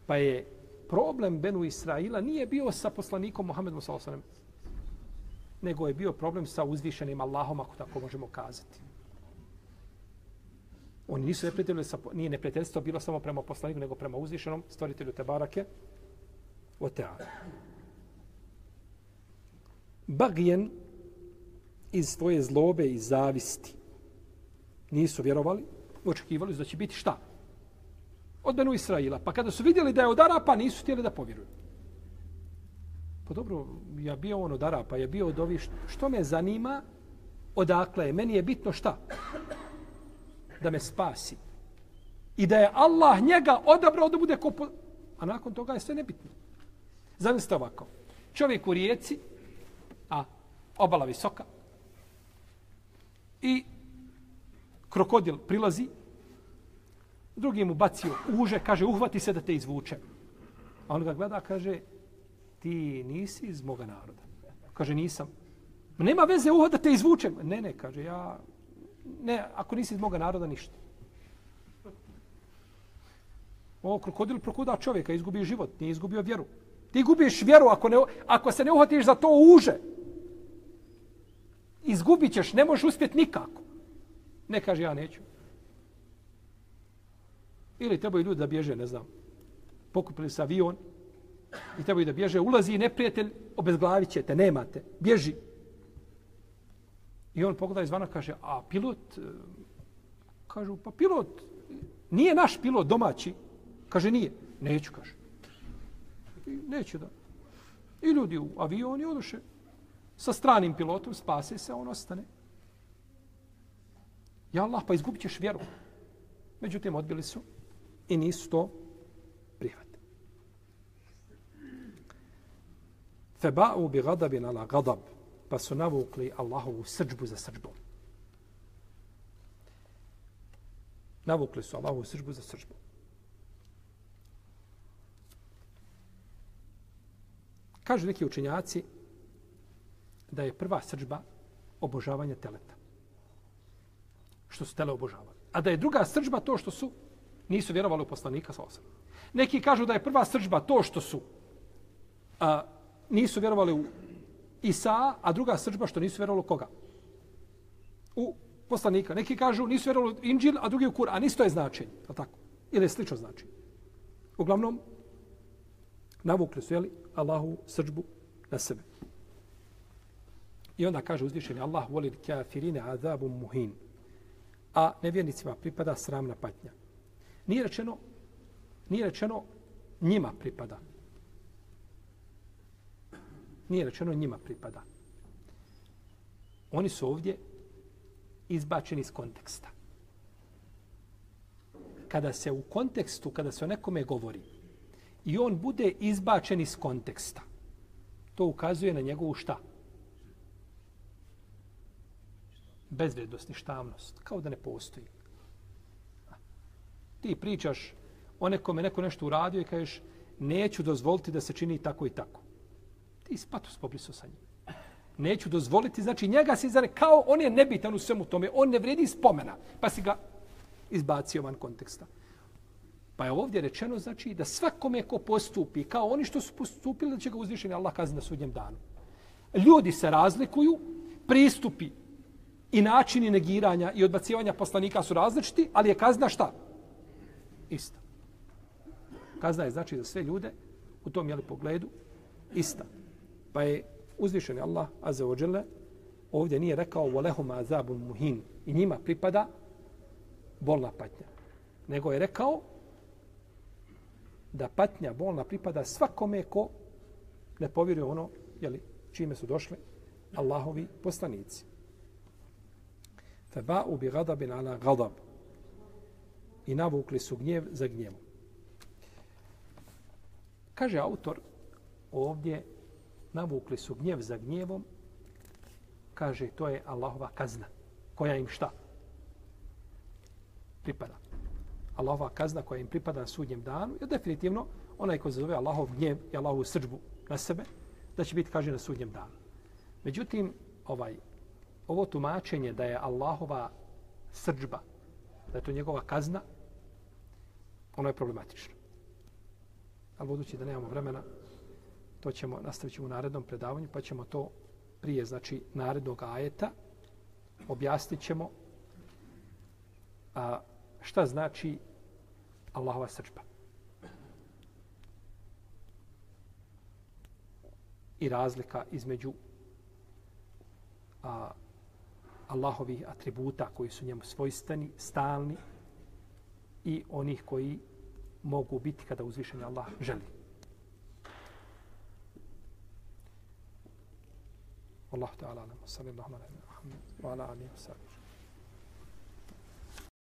Pa je problem Benu Israila nije bio sa poslanikom Muhammedom, sallallahu alaihi nego je bio problem sa uzvišenim Allahom, ako tako možemo kazati. Oni nisu neprijatelji, nije neprijateljstvo bilo samo prema poslaniku, nego prema uzvišenom stvoritelju Tebarake, o teala. Bagijen iz svoje zlobe i zavisti nisu vjerovali, očekivali da će biti šta? Odbenu Israila. Pa kada su vidjeli da je od Arapa, nisu htjeli da povjeruju. Pa dobro, ja bio on od Arapa, ja bio od ovih, što me zanima, odakle je, meni je bitno šta? Da me spasi. I da je Allah njega odabrao da bude ko... A nakon toga je sve nebitno. Zamislite ovako. Čovjek u rijeci, a obala visoka, i krokodil prilazi, drugi mu bacio uže, kaže, uhvati se da te izvuče. A on ga gleda, kaže, ti nisi iz moga naroda. Kaže, nisam. Nema veze uho da te izvučem. Ne, ne, kaže, ja... Ne, ako nisi iz moga naroda, ništa. Ovo krokodil prokuda čovjeka, izgubi život, nije izgubio vjeru. Ti gubiš vjeru ako, ne, ako se ne uhvatiš za to uže. Izgubit ćeš, ne možeš uspjeti nikako. Ne kaže, ja neću. Ili trebaju ljudi da bježe, ne znam. Pokupili se avion i trebaju da bježe. Ulazi neprijatelj, obezglavit ćete, nemate. Bježi. I on pogleda izvana, kaže, a pilot, e, kažu, pa pilot, nije naš pilot domaći. Kaže, nije. Neću, kaže I neću da. I ljudi u avioni odoše sa stranim pilotom, spase se, on ostane. Ja Allah, pa izgubit ćeš vjeru. Međutim, odbili su i nisu to prihvatili. Feba'u bi gadabin ala gadab, pa su navukli Allahovu srđbu za srđbom. Navukli su Allahovu srđbu za srđbom. Kažu neki učenjaci da je prva srđba obožavanje teleta. Što su tele obožavali. A da je druga srđba to što su nisu vjerovali u poslanika sa osam. Neki kažu da je prva srđba to što su a, nisu vjerovali u Isa, a druga srđba što nisu vjerovali koga? U poslanika. Neki kažu nisu vjerovali Inđil, a drugi u Kur'an. Isto je značenje. Je tako? Ili je slično značenje. Uglavnom, navukli su, jeli, Allahu srđbu na sebe. I onda kaže uzvišeni Allah voli kafirine azabu muhin. A nevjernicima pripada sramna patnja. Nije rečeno, nije rečeno njima pripada. Nije rečeno njima pripada. Oni su ovdje izbačeni iz konteksta. Kada se u kontekstu, kada se o nekome govori, i on bude izbačen iz konteksta. To ukazuje na njegovu šta? Bezvrednost, ništavnost. Kao da ne postoji. Ti pričaš o nekome, neko nešto uradio i kažeš neću dozvoliti da se čini tako i tako. Ti spatu spobliso sa njim. Neću dozvoliti, znači njega si zare, kao on je nebitan u svemu tome, on ne vredi spomena, pa si ga izbacio van konteksta. Pa je ovdje rečeno znači da svakome ko postupi kao oni što su postupili da će ga uzvišeni Allah kazni na sudnjem danu. Ljudi se razlikuju, pristupi i načini negiranja i odbacivanja poslanika su različiti, ali je kazna šta? Ista. Kazna je znači za sve ljude u tom jeli pogledu ista. Pa je uzvišeni Allah azza wa jalla ovdje nije rekao walehum azabun muhin i njima pripada bolna patnja. Nego je rekao da patnja bolna pripada svakome ko ne povjeruje ono jeli, čime su došli Allahovi poslanici. Feba'u bi gadabin ala gadab. I navukli su gnjev za gnjevom. Kaže autor ovdje navukli su gnjev za gnjevom kaže to je Allahova kazna koja im šta? Pripada. Allahova kazna koja im pripada na sudnjem danu je definitivno onaj ko zove Allahov gnjev i Allahovu srđbu na sebe da će biti kaže na sudnjem danu. Međutim, ovaj, ovo tumačenje da je Allahova srđba, da je to njegova kazna, ono je problematično. Ali budući da nemamo vremena, to ćemo nastaviti u narednom predavanju, pa ćemo to prije, znači, narednog ajeta, objasnit ćemo a, šta znači Allahova srđba. I razlika između a, Allahovih atributa koji su njemu svojstveni, stalni i onih koji mogu biti kada uzvišenje Allah želi. Allahu ta'ala, sallallahu alaihi wa sallam, wa ala alihi wa sallam.